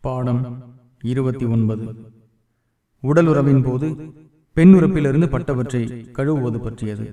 பாடம் இருபத்தி ஒன்பது. உடலுறவின் போது பெண்ணுறுப்பிலிருந்து பட்டவற்றை கழுவுவது பற்றியது.